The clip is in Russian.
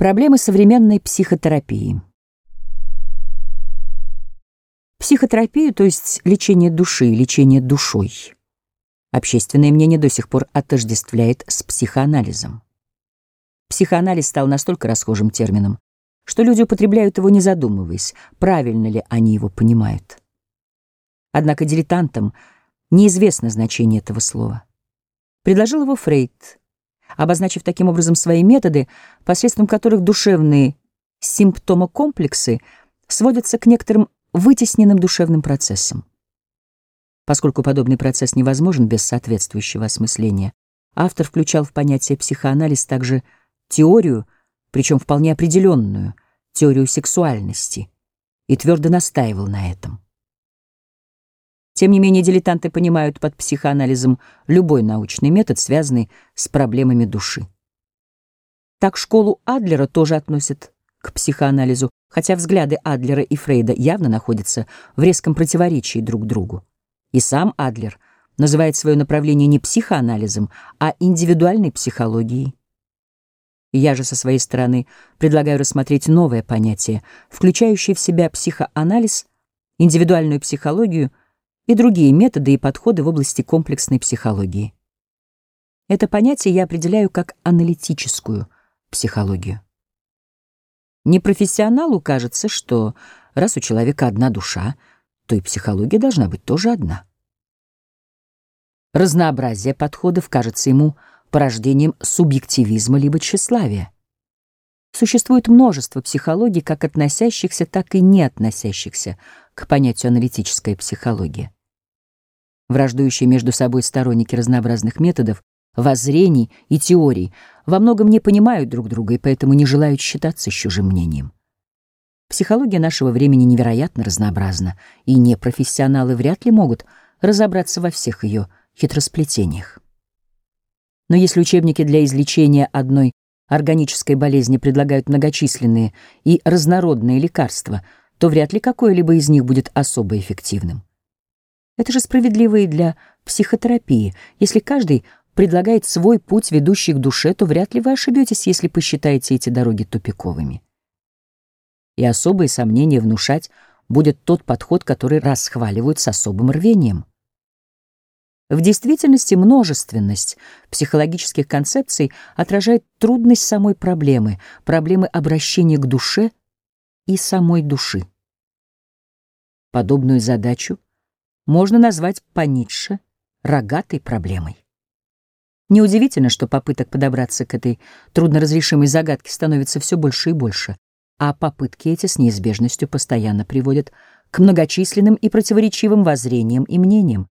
Проблемы современной психотерапии. Психотерапию, то есть лечение души, лечение душой. Общественное мнение до сих пор отождествляет с психоанализом. Психоанализ стал настолько расхожим термином, что люди употребляют его не задумываясь, правильно ли они его понимают. Однако дилетантам неизвестно значение этого слова. Предложил его Фрейд, обозначив таким образом свои методы, посредством которых душевные симптомокомплексы сводятся к некоторым вытесненным душевным процессам. Поскольку подобный процесс невозможен без соответствующего осмысления, автор включал в понятие психоанализ также теорию, причем вполне определенную, теорию сексуальности, и твердо настаивал на этом. Тем не менее, дилетанты понимают под психоанализом любой научный метод, связанный с проблемами души. Так школу Адлера тоже относят к психоанализу, хотя взгляды Адлера и Фрейда явно находятся в резком противоречии друг другу. И сам Адлер называет свое направление не психоанализом, а индивидуальной психологией. Я же со своей стороны предлагаю рассмотреть новое понятие, включающее в себя психоанализ, индивидуальную психологию и другие методы и подходы в области комплексной психологии. Это понятие я определяю как аналитическую психологию. Непрофессионалу кажется, что раз у человека одна душа, то и психология должна быть тоже одна. Разнообразие подходов кажется ему порождением субъективизма либо тщеславия. Существует множество психологий, как относящихся, так и не относящихся к понятию аналитическая психология. Враждующие между собой сторонники разнообразных методов, воззрений и теорий во многом не понимают друг друга и поэтому не желают считаться с чужим мнением. Психология нашего времени невероятно разнообразна, и непрофессионалы вряд ли могут разобраться во всех ее хитросплетениях. Но если учебники для излечения одной органической болезни предлагают многочисленные и разнородные лекарства, то вряд ли какое-либо из них будет особо эффективным. Это же справедливо и для психотерапии. Если каждый предлагает свой путь, ведущий к душе, то вряд ли вы ошибетесь, если посчитаете эти дороги тупиковыми. И особые сомнения внушать будет тот подход, который расхваливают с особым рвением. В действительности множественность психологических концепций отражает трудность самой проблемы, проблемы обращения к душе и самой души. Подобную задачу можно назвать по Ницше рогатой проблемой. Неудивительно, что попыток подобраться к этой трудноразрешимой загадке становится все больше и больше, а попытки эти с неизбежностью постоянно приводят к многочисленным и противоречивым воззрениям и мнениям.